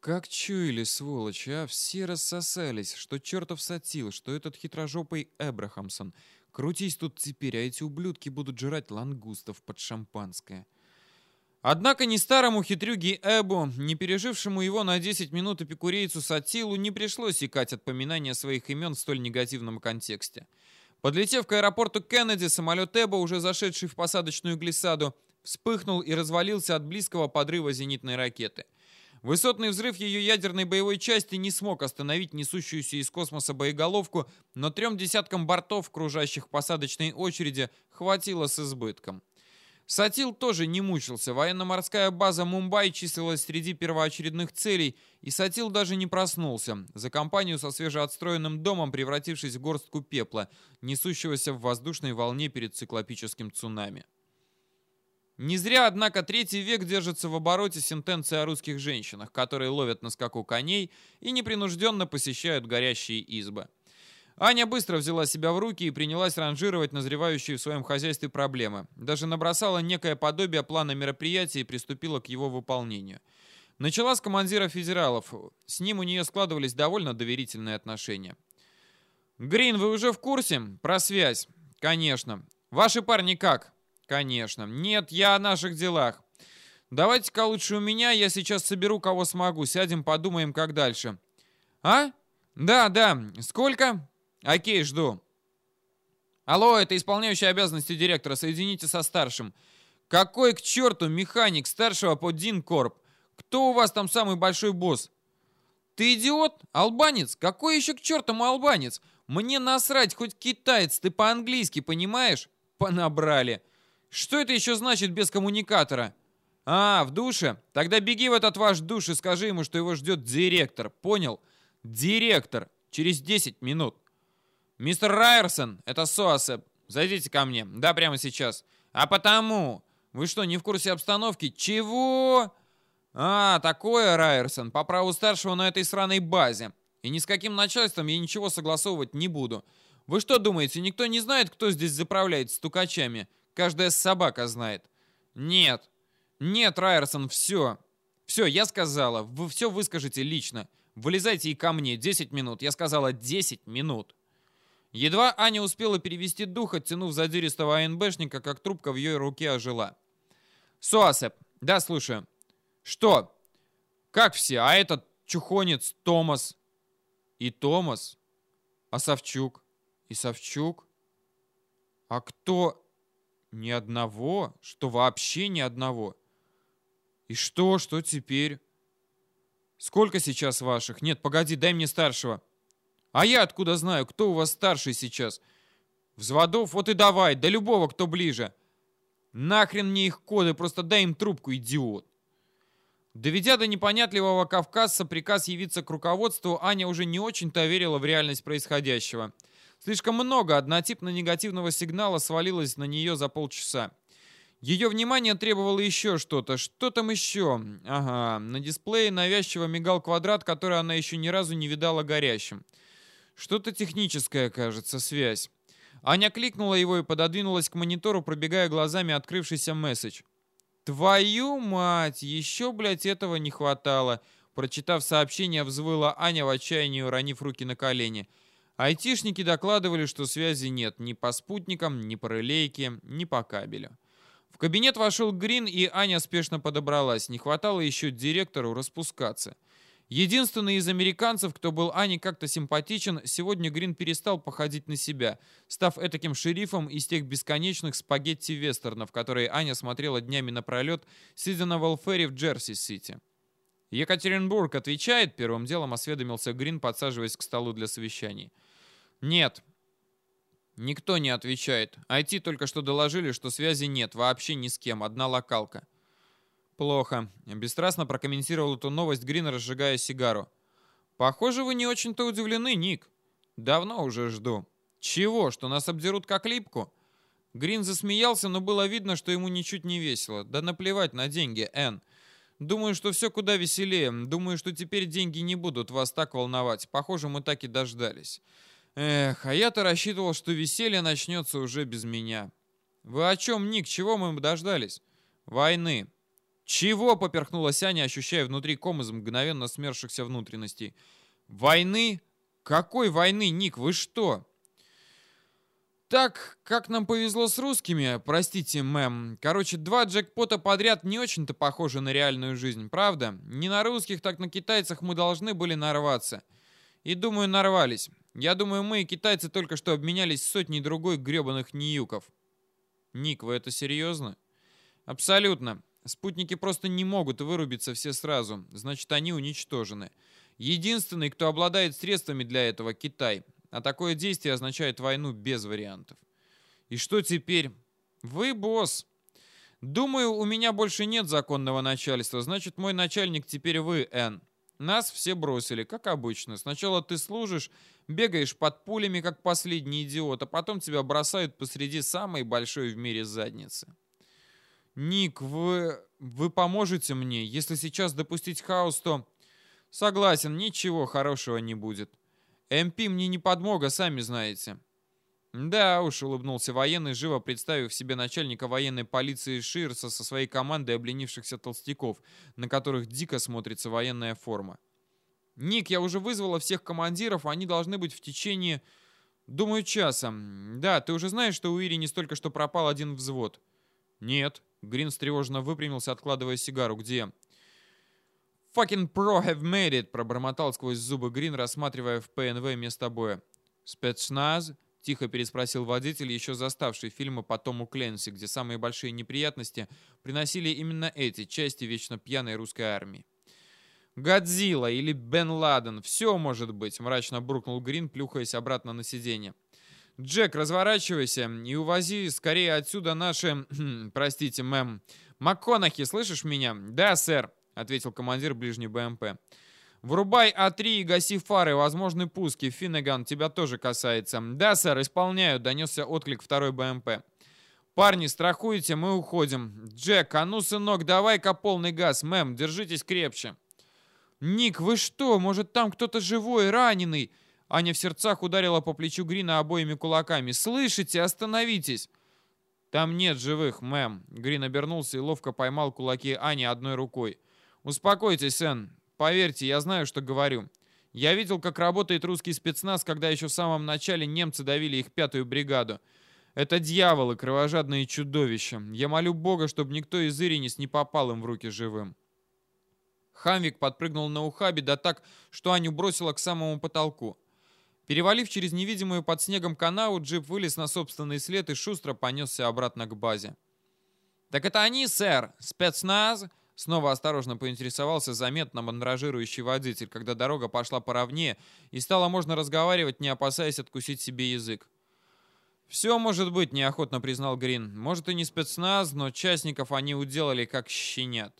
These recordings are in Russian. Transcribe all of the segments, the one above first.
Как чуяли, сволочи, а все рассосались, что чертов сатил, что этот хитрожопый Эбрахамсон. Крутись тут теперь, а эти ублюдки будут жрать лангустов под шампанское. Однако ни старому хитрюге Эбу, не пережившему его на 10 минут эпикурейцу Сатилу, не пришлось икать от поминания своих имен в столь негативном контексте. Подлетев к аэропорту Кеннеди, самолет Эба, уже зашедший в посадочную глиссаду, вспыхнул и развалился от близкого подрыва зенитной ракеты. Высотный взрыв ее ядерной боевой части не смог остановить несущуюся из космоса боеголовку, но трем десяткам бортов, кружащих посадочной очереди, хватило с избытком. Сатил тоже не мучился. Военно-морская база Мумбай числилась среди первоочередных целей, и Сатил даже не проснулся. За компанию со свежеотстроенным домом, превратившись в горстку пепла, несущегося в воздушной волне перед циклопическим цунами. Не зря, однако, третий век держится в обороте сентенции о русских женщинах, которые ловят на скаку коней и непринужденно посещают горящие избы. Аня быстро взяла себя в руки и принялась ранжировать назревающие в своем хозяйстве проблемы. Даже набросала некое подобие плана мероприятия и приступила к его выполнению. Начала с командира федералов. С ним у нее складывались довольно доверительные отношения. «Грин, вы уже в курсе? Про связь?» «Конечно. Ваши парни как?» «Конечно. Нет, я о наших делах. Давайте-ка лучше у меня, я сейчас соберу кого смогу, сядем, подумаем, как дальше». «А? Да, да. Сколько?» Окей, жду. Алло, это исполняющий обязанности директора. Соедините со старшим. Какой к черту механик старшего по Динкорп? Кто у вас там самый большой босс? Ты идиот? Албанец? Какой еще к черту албанец? Мне насрать, хоть китаец, ты по-английски понимаешь? Понабрали. Что это еще значит без коммуникатора? А, в душе? Тогда беги в этот ваш душ и скажи ему, что его ждет директор. Понял? Директор. Через 10 минут. «Мистер Райерсон, это Соасеп. Зайдите ко мне. Да, прямо сейчас. А потому... Вы что, не в курсе обстановки? Чего?» «А, такое, Райерсон, по праву старшего на этой сраной базе. И ни с каким начальством я ничего согласовывать не буду. Вы что думаете, никто не знает, кто здесь заправляет стукачами? Каждая собака знает». «Нет. Нет, Райерсон, все. Все, я сказала. Вы все выскажете лично. Вылезайте и ко мне. 10 минут. Я сказала 10 минут». Едва Аня успела перевести дух, оттянув задиристого АНБшника, как трубка в ее руке ожила. «Суасеп, да, слушаю. Что? Как все? А этот чухонец Томас?» «И Томас? А Савчук? И Савчук? А кто? Ни одного? Что вообще ни одного? И что? Что теперь? Сколько сейчас ваших? Нет, погоди, дай мне старшего». А я откуда знаю, кто у вас старший сейчас? Взводов вот и давай, да любого, кто ближе. Нахрен мне их коды, просто дай им трубку, идиот. Доведя до непонятливого кавказца приказ явиться к руководству, Аня уже не очень-то верила в реальность происходящего. Слишком много однотипно-негативного сигнала свалилось на нее за полчаса. Ее внимание требовало еще что-то. Что там еще? Ага, на дисплее навязчиво мигал квадрат, который она еще ни разу не видала горящим. Что-то техническое, кажется, связь. Аня кликнула его и пододвинулась к монитору, пробегая глазами открывшийся месседж. «Твою мать! Еще, блядь, этого не хватало!» Прочитав сообщение, взвыла Аня в отчаянии, уронив руки на колени. Айтишники докладывали, что связи нет ни по спутникам, ни по релейке, ни по кабелю. В кабинет вошел Грин, и Аня спешно подобралась. Не хватало еще директору распускаться. Единственный из американцев, кто был Ане как-то симпатичен, сегодня Грин перестал походить на себя, став этаким шерифом из тех бесконечных спагетти-вестернов, которые Аня смотрела днями напролет, сидя на Волфере в Джерси-Сити. «Екатеринбург отвечает?» — первым делом осведомился Грин, подсаживаясь к столу для совещаний. «Нет». «Никто не отвечает. IT только что доложили, что связи нет, вообще ни с кем, одна локалка». «Плохо», — бесстрастно прокомментировал эту новость Грин, разжигая сигару. «Похоже, вы не очень-то удивлены, Ник. Давно уже жду. Чего, что нас обдерут как липку?» Грин засмеялся, но было видно, что ему ничуть не весело. Да наплевать на деньги, Энн. Думаю, что все куда веселее. Думаю, что теперь деньги не будут вас так волновать. Похоже, мы так и дождались. Эх, а я-то рассчитывал, что веселье начнется уже без меня. Вы о чем, Ник? Чего мы дождались? Войны. «Чего?» — поперхнулась Аня, ощущая внутри ком из мгновенно смерзшихся внутренностей. «Войны? Какой войны, Ник? Вы что?» Так, как нам повезло с русскими, простите, мэм. Короче, два джекпота подряд не очень-то похожи на реальную жизнь, правда? Не на русских, так на китайцах мы должны были нарваться. И думаю, нарвались. Я думаю, мы и китайцы только что обменялись сотней другой гребаных ниюков. Ник, вы это серьезно? Абсолютно. Спутники просто не могут вырубиться все сразу, значит, они уничтожены. Единственный, кто обладает средствами для этого, Китай. А такое действие означает войну без вариантов. И что теперь? Вы босс. Думаю, у меня больше нет законного начальства, значит, мой начальник теперь вы, Н. Нас все бросили, как обычно. Сначала ты служишь, бегаешь под пулями, как последний идиот, а потом тебя бросают посреди самой большой в мире задницы. Ник, вы... вы поможете мне? Если сейчас допустить хаос, то... Согласен, ничего хорошего не будет. МП мне не подмога, сами знаете. Да уж, улыбнулся военный, живо представив себе начальника военной полиции Ширса со своей командой обленившихся толстяков, на которых дико смотрится военная форма. Ник, я уже вызвала всех командиров, они должны быть в течение, думаю, часа. Да, ты уже знаешь, что у Ири не столько что пропал один взвод? Нет. Грин встревоженно выпрямился, откладывая сигару. Где? «Fucking pro have made it!» — пробормотал сквозь зубы Грин, рассматривая в ПНВ место боя. «Спецназ?» — тихо переспросил водитель, еще заставший фильмы по Тому Кленси, где самые большие неприятности приносили именно эти части вечно пьяной русской армии. «Годзилла или Бен Ладен, все может быть», — мрачно буркнул Грин, плюхаясь обратно на сиденье. «Джек, разворачивайся и увози скорее отсюда наши... простите, мэм. МакКонахи, слышишь меня?» «Да, сэр», ответил командир ближней БМП. «Врубай А3 и гаси фары, возможны пуски. Финнеган, тебя тоже касается». «Да, сэр, исполняю», — донесся отклик второй БМП. «Парни, страхуйте, мы уходим. Джек, а ну, сынок, давай-ка полный газ. Мэм, держитесь крепче». «Ник, вы что? Может, там кто-то живой, раненый?» Аня в сердцах ударила по плечу Грина обоими кулаками. «Слышите? Остановитесь!» «Там нет живых, мэм!» Грин обернулся и ловко поймал кулаки Ани одной рукой. «Успокойтесь, Сэн. Поверьте, я знаю, что говорю. Я видел, как работает русский спецназ, когда еще в самом начале немцы давили их пятую бригаду. Это дьяволы, кровожадные чудовища. Я молю Бога, чтобы никто из Иринис не попал им в руки живым». Хамвик подпрыгнул на ухабе, да так, что Аню бросило к самому потолку. Перевалив через невидимую под снегом канаву, джип вылез на собственный след и шустро понесся обратно к базе. «Так это они, сэр? Спецназ?» Снова осторожно поинтересовался заметно мандражирующий водитель, когда дорога пошла поровнее и стало можно разговаривать, не опасаясь откусить себе язык. «Все может быть», — неохотно признал Грин. «Может и не спецназ, но частников они уделали как щенят».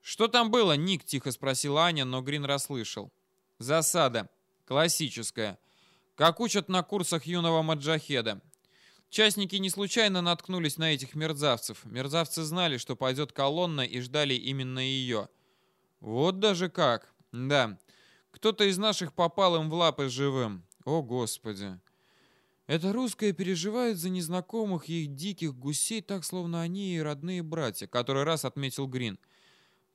«Что там было?» — Ник тихо спросил Аня, но Грин расслышал. «Засада. Классическая. Как учат на курсах юного маджахеда. Частники не случайно наткнулись на этих мерзавцев. Мерзавцы знали, что пойдет колонна и ждали именно ее. Вот даже как. Да. Кто-то из наших попал им в лапы живым. О, Господи. Это русское переживает за незнакомых их диких гусей, так словно они и родные братья, который раз отметил Грин.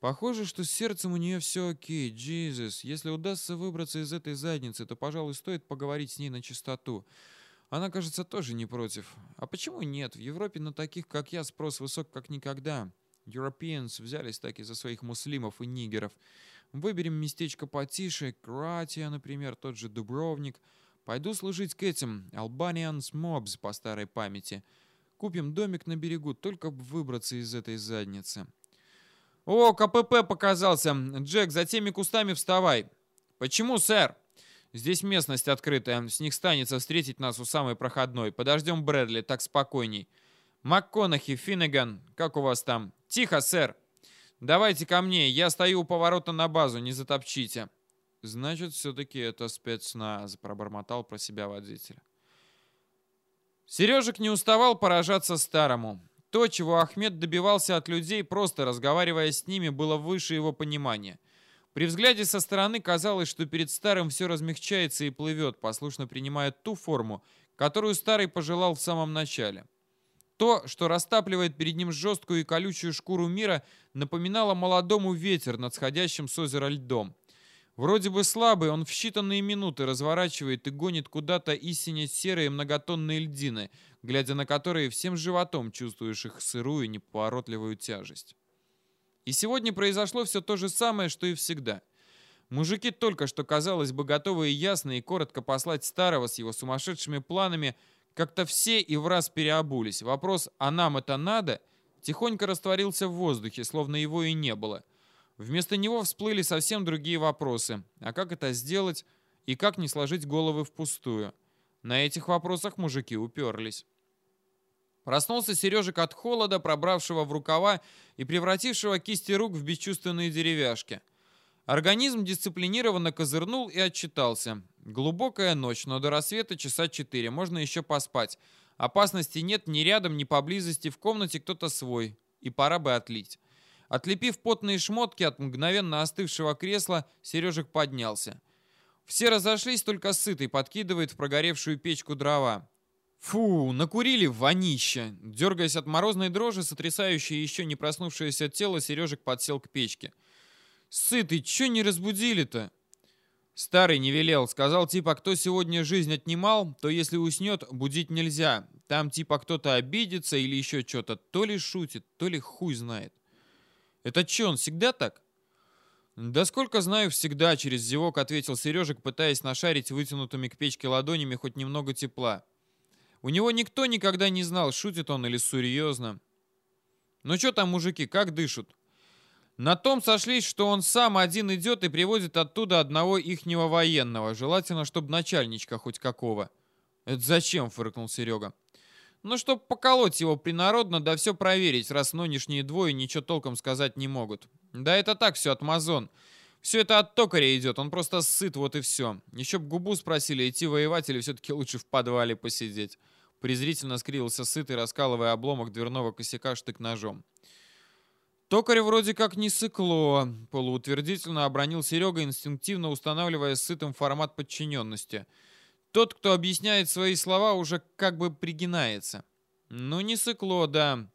Похоже, что с сердцем у нее все окей, Джизус. Если удастся выбраться из этой задницы, то, пожалуй, стоит поговорить с ней на чистоту. Она, кажется, тоже не против. А почему нет? В Европе на таких, как я, спрос высок как никогда. Europeans взялись таки за своих муслимов и нигеров. Выберем местечко потише, Кратия, например, тот же Дубровник. Пойду служить к этим, Albanians Mobs по старой памяти. Купим домик на берегу, только бы выбраться из этой задницы. О, КПП показался. Джек, за теми кустами вставай. Почему, сэр? Здесь местность открытая, с них станется встретить нас у самой проходной. Подождем Брэдли, так спокойней. МакКонахи, Финнеган, как у вас там? Тихо, сэр. Давайте ко мне, я стою у поворота на базу, не затопчите. Значит, все-таки это спецназ, пробормотал про себя водитель. Сережек не уставал поражаться старому. То, чего Ахмед добивался от людей, просто разговаривая с ними, было выше его понимания – при взгляде со стороны казалось, что перед старым все размягчается и плывет, послушно принимая ту форму, которую старый пожелал в самом начале. То, что растапливает перед ним жесткую и колючую шкуру мира, напоминало молодому ветер над сходящим с озера льдом. Вроде бы слабый, он в считанные минуты разворачивает и гонит куда-то истине серые многотонные льдины, глядя на которые всем животом чувствуешь их сырую неповоротливую тяжесть. И сегодня произошло все то же самое, что и всегда. Мужики только что, казалось бы, готовые ясно и коротко послать старого с его сумасшедшими планами, как-то все и в раз переобулись. Вопрос «а нам это надо?» тихонько растворился в воздухе, словно его и не было – Вместо него всплыли совсем другие вопросы. А как это сделать и как не сложить головы впустую? На этих вопросах мужики уперлись. Проснулся Сережик от холода, пробравшего в рукава и превратившего кисти рук в бесчувственные деревяшки. Организм дисциплинированно козырнул и отчитался. Глубокая ночь, но до рассвета часа четыре, можно еще поспать. Опасности нет ни рядом, ни поблизости, в комнате кто-то свой. И пора бы отлить. Отлепив потные шмотки от мгновенно остывшего кресла, Сережек поднялся. Все разошлись, только сытый подкидывает в прогоревшую печку дрова. Фу, накурили вонища. Дергаясь от морозной дрожи, сотрясающей еще не проснувшееся тело, Сережек подсел к печке. «Сытый, че не разбудили-то?» Старый не велел, сказал типа, кто сегодня жизнь отнимал, то если уснет, будить нельзя. Там типа кто-то обидится или еще что-то, то ли шутит, то ли хуй знает. Это че, он всегда так? Да сколько знаю, всегда, через зевок ответил Сережек, пытаясь нашарить вытянутыми к печке ладонями хоть немного тепла. У него никто никогда не знал, шутит он или серьезно. Ну что там, мужики, как дышат? На том сошлись, что он сам один идет и приводит оттуда одного ихнего военного, желательно, чтобы начальничка хоть какого. «Это зачем?» — фыркнул Серега. Ну, чтоб поколоть его принародно, да все проверить, раз нынешние двое ничего толком сказать не могут. Да это так все, от Мазон. Все это от токаря идет, он просто сыт, вот и все. Еще б губу спросили, идти воевать или все-таки лучше в подвале посидеть. Презрительно скривился сытый, раскалывая обломок дверного косяка штык-ножом. Токарь вроде как не сыкло, полуутвердительно обронил Серега, инстинктивно устанавливая сытым формат подчиненности — тот, кто объясняет свои слова, уже как бы пригинается. Ну, не сыкло, да.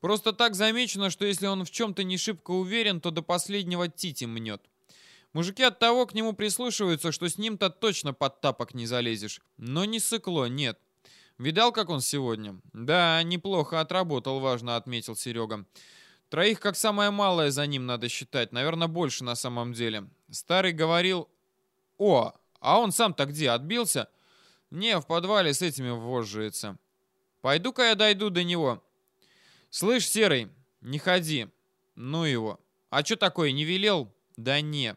Просто так замечено, что если он в чем-то не шибко уверен, то до последнего тити мнет. Мужики от того к нему прислушиваются, что с ним-то точно под тапок не залезешь. Но не сыкло, нет. Видал, как он сегодня? Да, неплохо отработал, важно отметил Серега. Троих как самое малое за ним надо считать, наверное, больше на самом деле. Старый говорил... О, а он сам-то где, отбился? Не, в подвале с этими ввожжается. Пойду-ка я дойду до него. Слышь, Серый, не ходи. Ну его. А что такое, не велел? Да не.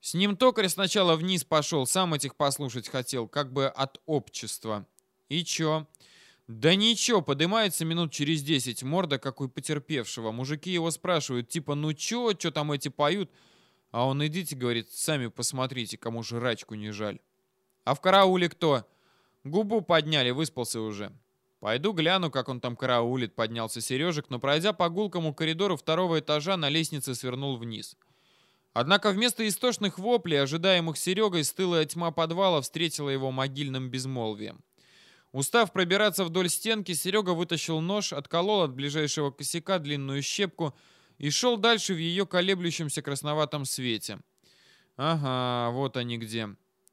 С ним токарь сначала вниз пошел, сам этих послушать хотел, как бы от общества. И чё? Да ничего, подымается минут через десять, морда как потерпевшего. Мужики его спрашивают, типа, ну чё, чё там эти поют? А он идите, говорит, сами посмотрите, кому жрачку не жаль. А в карауле кто? Губу подняли, выспался уже. Пойду гляну, как он там караулит, поднялся Сережек, но пройдя по гулкому коридору второго этажа, на лестнице свернул вниз. Однако вместо истошных воплей, ожидаемых Серегой, стылая тьма подвала встретила его могильным безмолвием. Устав пробираться вдоль стенки, Серега вытащил нож, отколол от ближайшего косяка длинную щепку — и шел дальше в ее колеблющемся красноватом свете. Ага, вот они где.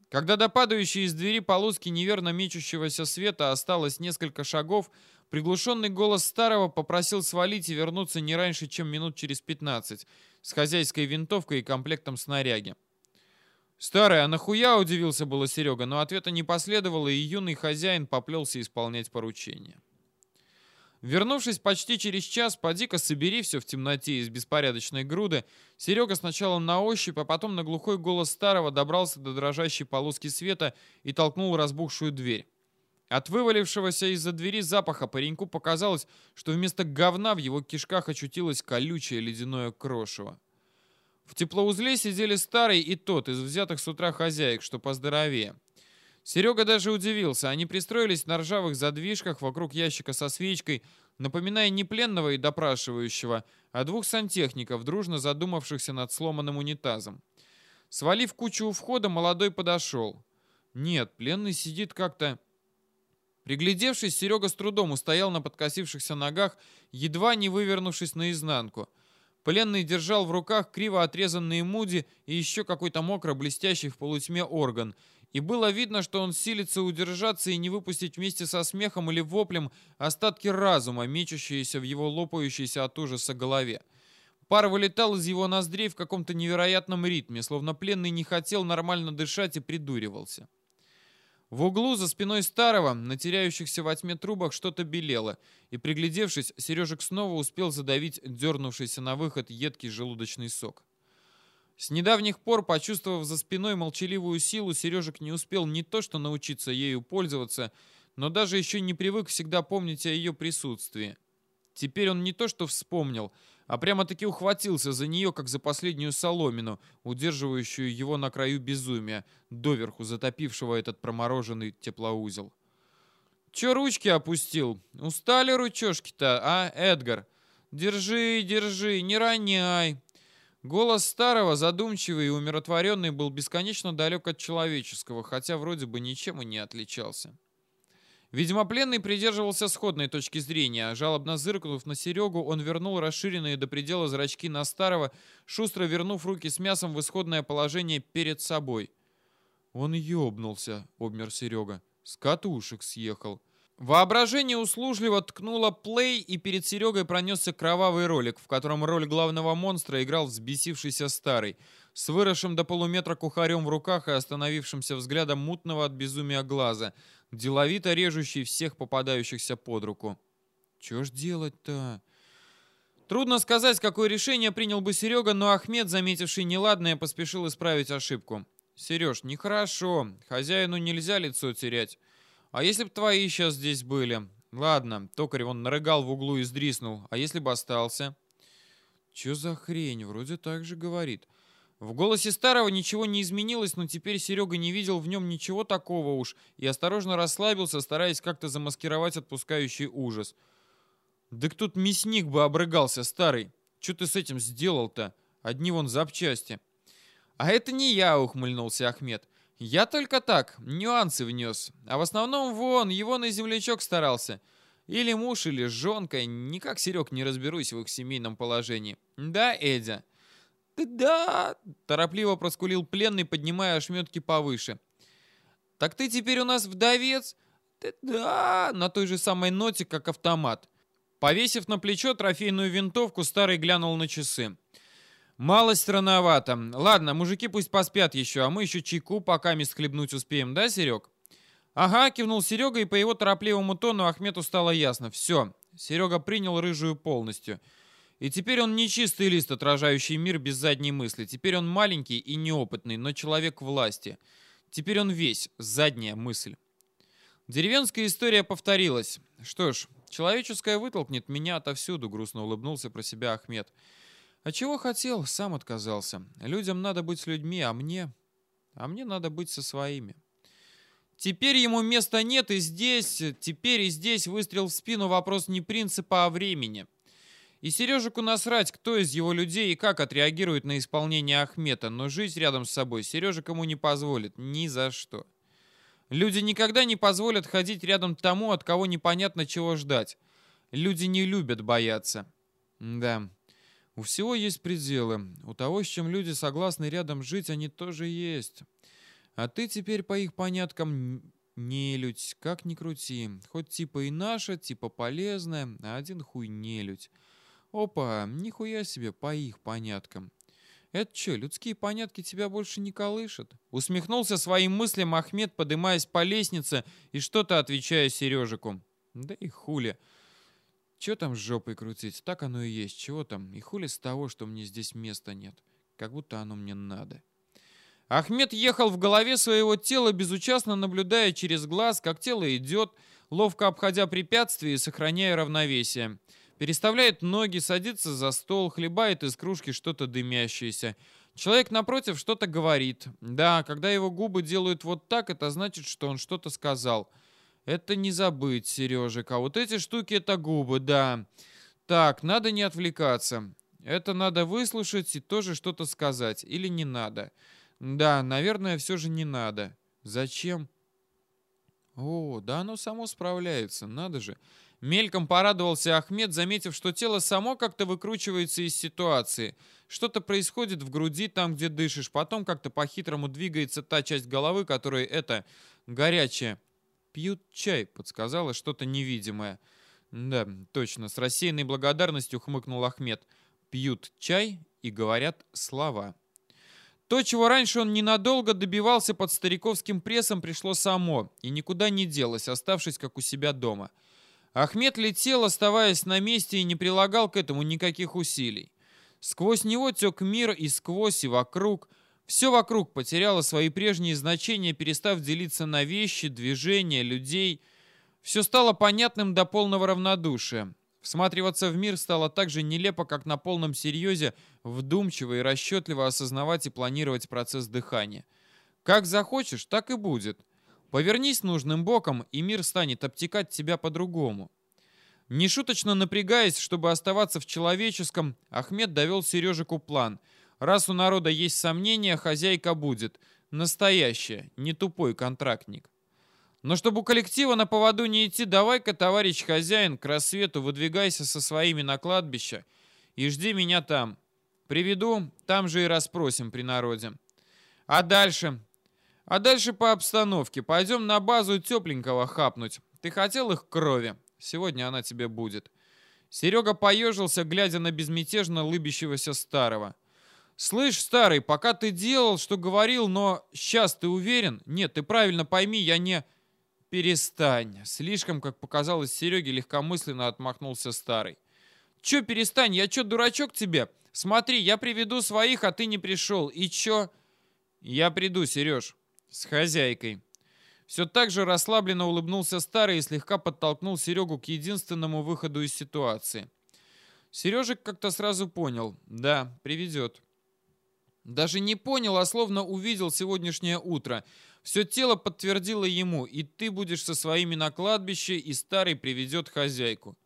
Когда до падающей из двери полоски неверно мечущегося света осталось несколько шагов, приглушенный голос старого попросил свалить и вернуться не раньше, чем минут через пятнадцать, с хозяйской винтовкой и комплектом снаряги. «Старый, а нахуя?» — удивился было Серега, но ответа не последовало, и юный хозяин поплелся исполнять поручение. Вернувшись почти через час, поди-ка собери все в темноте из беспорядочной груды, Серега сначала на ощупь, а потом на глухой голос старого добрался до дрожащей полоски света и толкнул разбухшую дверь. От вывалившегося из-за двери запаха пареньку показалось, что вместо говна в его кишках очутилось колючее ледяное крошево. В теплоузле сидели старый и тот из взятых с утра хозяек, что поздоровее. Серега даже удивился. Они пристроились на ржавых задвижках вокруг ящика со свечкой, напоминая не пленного и допрашивающего, а двух сантехников, дружно задумавшихся над сломанным унитазом. Свалив кучу у входа, молодой подошел. Нет, пленный сидит как-то... Приглядевшись, Серега с трудом устоял на подкосившихся ногах, едва не вывернувшись наизнанку. Пленный держал в руках криво отрезанные муди и еще какой-то мокро-блестящий в полутьме орган, и было видно, что он силится удержаться и не выпустить вместе со смехом или воплем остатки разума, мечущиеся в его лопающейся от ужаса голове. Пар вылетал из его ноздрей в каком-то невероятном ритме, словно пленный не хотел нормально дышать и придуривался. В углу за спиной старого, на теряющихся во тьме трубах, что-то белело, и, приглядевшись, Сережек снова успел задавить дернувшийся на выход едкий желудочный сок. С недавних пор, почувствовав за спиной молчаливую силу, Сережек не успел не то что научиться ею пользоваться, но даже еще не привык всегда помнить о ее присутствии. Теперь он не то что вспомнил, а прямо-таки ухватился за нее, как за последнюю соломину, удерживающую его на краю безумия, доверху затопившего этот промороженный теплоузел. «Че ручки опустил? Устали ручошки-то, а, Эдгар? Держи, держи, не роняй!» Голос старого, задумчивый и умиротворенный, был бесконечно далек от человеческого, хотя вроде бы ничем и не отличался. Видимо, пленный придерживался сходной точки зрения. Жалобно зыркнув на Серегу, он вернул расширенные до предела зрачки на старого, шустро вернув руки с мясом в исходное положение перед собой. «Он ёбнулся», — обмер Серега. «С катушек съехал». Воображение услужливо ткнуло плей, и перед Серегой пронесся кровавый ролик, в котором роль главного монстра играл взбесившийся старый, с выросшим до полуметра кухарем в руках и остановившимся взглядом мутного от безумия глаза — деловито режущий всех попадающихся под руку. Чё ж делать-то? Трудно сказать, какое решение принял бы Серега, но Ахмед, заметивший неладное, поспешил исправить ошибку. «Сереж, нехорошо. Хозяину нельзя лицо терять. А если бы твои сейчас здесь были? Ладно, токарь он нарыгал в углу и сдриснул. А если бы остался?» «Чё за хрень? Вроде так же говорит. В голосе старого ничего не изменилось, но теперь Серега не видел в нем ничего такого уж и осторожно расслабился, стараясь как-то замаскировать отпускающий ужас. «Да тут мясник бы обрыгался, старый! Что ты с этим сделал-то? Одни вон запчасти!» «А это не я», — ухмыльнулся Ахмед. «Я только так, нюансы внес. А в основном вон, его на землячок старался. Или муж, или жонка, никак, Серег, не разберусь в их семейном положении. Да, Эдя?» «Да!» — торопливо проскулил пленный, поднимая ошметки повыше. «Так ты теперь у нас вдовец?» «Да!» — на той же самой ноте, как автомат. Повесив на плечо трофейную винтовку, старый глянул на часы. «Малость рановато. Ладно, мужики пусть поспят еще, а мы еще чайку пока мест хлебнуть успеем, да, Серег?» «Ага», — кивнул Серега, и по его торопливому тону Ахмету стало ясно. «Все, Серега принял рыжую полностью». И теперь он не чистый лист, отражающий мир без задней мысли. Теперь он маленький и неопытный, но человек власти. Теперь он весь задняя мысль. Деревенская история повторилась. Что ж, человеческое вытолкнет меня отовсюду, грустно улыбнулся про себя Ахмед. А чего хотел, сам отказался. Людям надо быть с людьми, а мне... А мне надо быть со своими. Теперь ему места нет, и здесь, теперь и здесь выстрел в спину вопрос не принципа, а времени. И Сережику насрать, кто из его людей и как отреагирует на исполнение Ахмета, но жить рядом с собой Сережик ему не позволит ни за что. Люди никогда не позволят ходить рядом тому, от кого непонятно чего ждать. Люди не любят бояться. Да, у всего есть пределы. У того, с чем люди согласны рядом жить, они тоже есть. А ты теперь по их поняткам нелюдь, как ни крути. Хоть типа и наша, типа полезная, а один хуй нелюдь. Опа, нихуя себе по их поняткам. Это что, людские понятки тебя больше не колышат? Усмехнулся своим мыслям Ахмед, подымаясь по лестнице и что-то отвечая Сережику. Да и хули. Че там с жопой крутить? Так оно и есть. Чего там? И хули с того, что мне здесь места нет. Как будто оно мне надо. Ахмед ехал в голове своего тела, безучастно наблюдая через глаз, как тело идет, ловко обходя препятствия и сохраняя равновесие. Переставляет ноги, садится за стол, хлебает из кружки что-то дымящееся. Человек напротив что-то говорит. Да, когда его губы делают вот так, это значит, что он что-то сказал. Это не забыть, Сережик. А вот эти штуки — это губы, да. Так, надо не отвлекаться. Это надо выслушать и тоже что-то сказать. Или не надо. Да, наверное, все же не надо. Зачем? О, да оно само справляется, надо же. Мельком порадовался Ахмед, заметив, что тело само как-то выкручивается из ситуации. Что-то происходит в груди, там, где дышишь. Потом как-то по-хитрому двигается та часть головы, которая это горячая. «Пьют чай», — подсказала что-то невидимое. «Да, точно, с рассеянной благодарностью хмыкнул Ахмед. Пьют чай и говорят слова». То, чего раньше он ненадолго добивался под стариковским прессом, пришло само и никуда не делось, оставшись как у себя дома. Ахмед летел, оставаясь на месте, и не прилагал к этому никаких усилий. Сквозь него тек мир и сквозь, и вокруг. Все вокруг потеряло свои прежние значения, перестав делиться на вещи, движения, людей. Все стало понятным до полного равнодушия. Всматриваться в мир стало так же нелепо, как на полном серьезе вдумчиво и расчетливо осознавать и планировать процесс дыхания. Как захочешь, так и будет. Повернись нужным боком, и мир станет обтекать тебя по-другому. Нешуточно напрягаясь, чтобы оставаться в человеческом, Ахмед довел Сережику план. Раз у народа есть сомнения, хозяйка будет. Настоящая, не тупой контрактник. Но чтобы у коллектива на поводу не идти, давай-ка, товарищ хозяин, к рассвету выдвигайся со своими на кладбище и жди меня там. Приведу, там же и расспросим при народе. А дальше? А дальше по обстановке. Пойдем на базу тепленького хапнуть. Ты хотел их крови? Сегодня она тебе будет. Серега поежился, глядя на безмятежно лыбящегося старого. «Слышь, старый, пока ты делал, что говорил, но сейчас ты уверен? Нет, ты правильно пойми, я не...» «Перестань!» Слишком, как показалось Сереге, легкомысленно отмахнулся старый. «Чё перестань? Я чё, дурачок тебе? Смотри, я приведу своих, а ты не пришел. И чё?» «Я приду, Сереж. С хозяйкой». Все так же расслабленно улыбнулся старый и слегка подтолкнул Серегу к единственному выходу из ситуации. Сережик как-то сразу понял. Да, приведет. Даже не понял, а словно увидел сегодняшнее утро — все тело подтвердило ему, и ты будешь со своими на кладбище, и старый приведет хозяйку.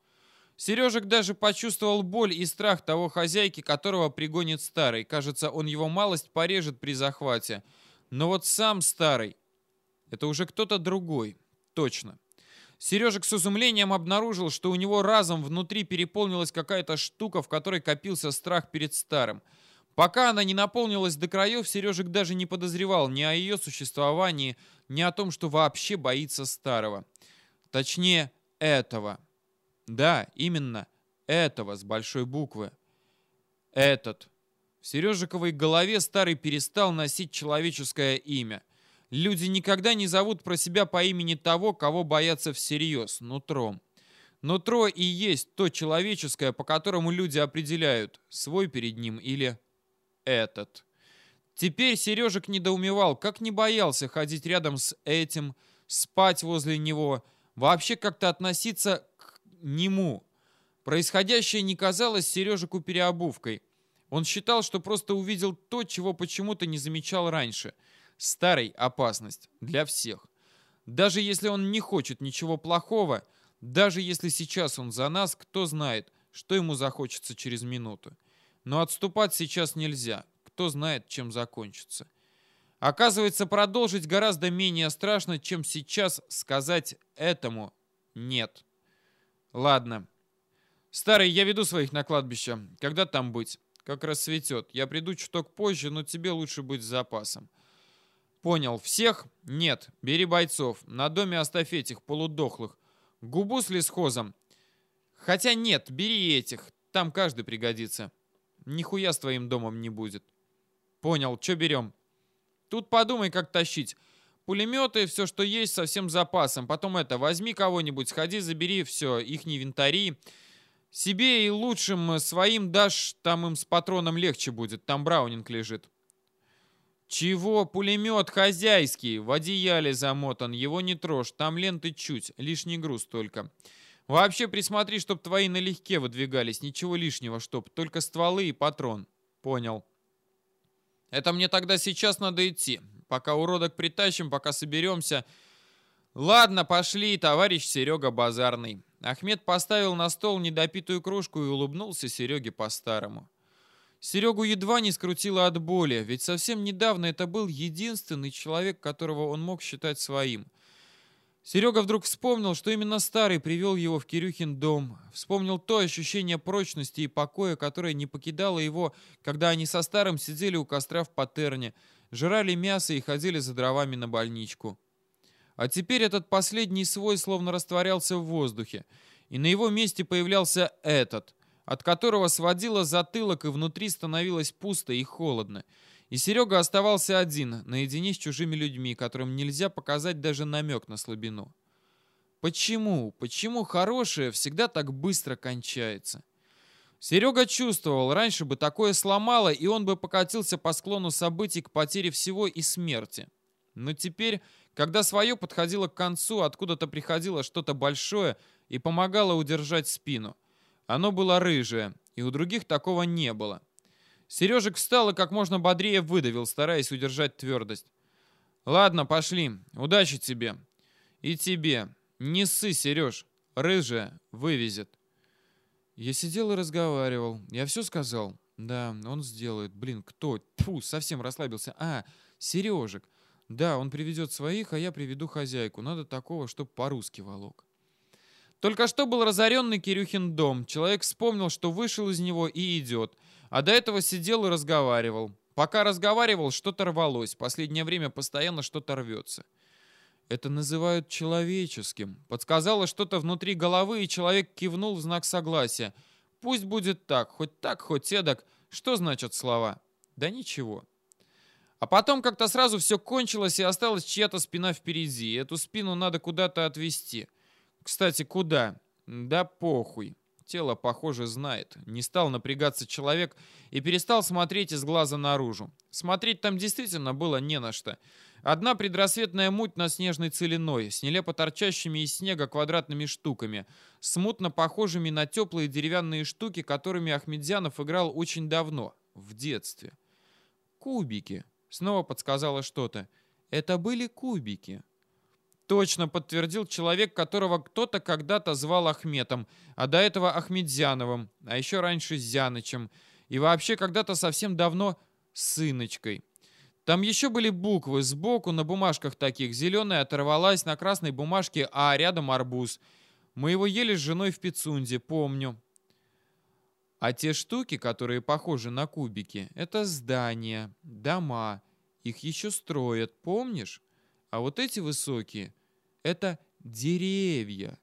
Сережек даже почувствовал боль и страх того хозяйки, которого пригонит старый. Кажется, он его малость порежет при захвате. Но вот сам старый — это уже кто-то другой. Точно. Сережек с изумлением обнаружил, что у него разом внутри переполнилась какая-то штука, в которой копился страх перед старым — Пока она не наполнилась до краев, Сережек даже не подозревал ни о ее существовании, ни о том, что вообще боится старого. Точнее, этого. Да, именно этого с большой буквы. Этот. В Сережиковой голове старый перестал носить человеческое имя. Люди никогда не зовут про себя по имени того, кого боятся всерьез, нутром. Нутро и есть то человеческое, по которому люди определяют, свой перед ним или этот. Теперь Сережек недоумевал, как не боялся ходить рядом с этим, спать возле него, вообще как-то относиться к нему. Происходящее не казалось Сережику переобувкой. Он считал, что просто увидел то, чего почему-то не замечал раньше. Старой опасность для всех. Даже если он не хочет ничего плохого, даже если сейчас он за нас, кто знает, что ему захочется через минуту. Но отступать сейчас нельзя. Кто знает, чем закончится. Оказывается, продолжить гораздо менее страшно, чем сейчас сказать этому «нет». Ладно. Старый, я веду своих на кладбище. Когда там быть? Как рассветет. Я приду чуток позже, но тебе лучше быть с запасом. Понял. Всех? Нет. Бери бойцов. На доме оставь этих полудохлых. Губу с лесхозом. Хотя нет, бери этих. Там каждый пригодится. Нихуя с твоим домом не будет. Понял, что берем? Тут подумай, как тащить. Пулеметы, все, что есть, со всем запасом. Потом это, возьми кого-нибудь, сходи, забери все, их инвентари. Себе и лучшим своим дашь, там им с патроном легче будет, там браунинг лежит. Чего? Пулемет хозяйский, в одеяле замотан, его не трожь, там ленты чуть, лишний груз только. Вообще присмотри, чтоб твои налегке выдвигались, ничего лишнего, чтоб, только стволы и патрон. Понял. Это мне тогда сейчас надо идти. Пока уродок притащим, пока соберемся. Ладно, пошли, товарищ Серега Базарный. Ахмед поставил на стол недопитую кружку и улыбнулся Сереге по-старому. Серегу едва не скрутило от боли, ведь совсем недавно это был единственный человек, которого он мог считать своим — Серега вдруг вспомнил, что именно старый привел его в Кирюхин дом. Вспомнил то ощущение прочности и покоя, которое не покидало его, когда они со старым сидели у костра в патерне, жрали мясо и ходили за дровами на больничку. А теперь этот последний свой словно растворялся в воздухе, и на его месте появлялся этот, от которого сводило затылок и внутри становилось пусто и холодно. И Серега оставался один, наедине с чужими людьми, которым нельзя показать даже намек на слабину. Почему? Почему хорошее всегда так быстро кончается? Серега чувствовал, раньше бы такое сломало, и он бы покатился по склону событий к потере всего и смерти. Но теперь, когда свое подходило к концу, откуда-то приходило что-то большое и помогало удержать спину. Оно было рыжее, и у других такого не было. Сережек встал и как можно бодрее выдавил, стараясь удержать твердость. «Ладно, пошли. Удачи тебе. И тебе. Не ссы, Сереж. Рыжая вывезет». Я сидел и разговаривал. Я все сказал? Да, он сделает. Блин, кто? Фу, совсем расслабился. А, Сережек. Да, он приведет своих, а я приведу хозяйку. Надо такого, чтоб по-русски волок. Только что был разоренный Кирюхин дом. Человек вспомнил, что вышел из него и идет. А до этого сидел и разговаривал. Пока разговаривал, что-то рвалось. Последнее время постоянно что-то рвется. Это называют человеческим. Подсказало что-то внутри головы, и человек кивнул в знак согласия. Пусть будет так, хоть так, хоть эдак. Что значат слова? Да ничего. А потом как-то сразу все кончилось, и осталась чья-то спина впереди. Эту спину надо куда-то отвезти. Кстати, куда? Да похуй. Тело, похоже, знает. Не стал напрягаться человек и перестал смотреть из глаза наружу. Смотреть там действительно было не на что. Одна предрассветная муть на снежной целиной, с нелепо торчащими из снега квадратными штуками, смутно похожими на теплые деревянные штуки, которыми Ахмедзянов играл очень давно, в детстве. «Кубики», — снова подсказала что-то. «Это были кубики». Точно подтвердил человек, которого кто-то когда-то звал Ахметом, а до этого Ахмедзяновым, а еще раньше Зянычем, и вообще когда-то совсем давно Сыночкой. Там еще были буквы сбоку на бумажках таких. Зеленая оторвалась на красной бумажке, а рядом арбуз. Мы его ели с женой в Пицунде, помню. А те штуки, которые похожи на кубики, это здания, дома. Их еще строят, помнишь? А вот эти высокие это деревья.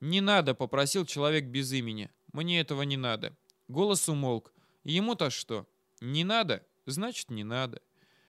«Не надо», — попросил человек без имени. «Мне этого не надо». Голос умолк. Ему-то что? Не надо? Значит, не надо.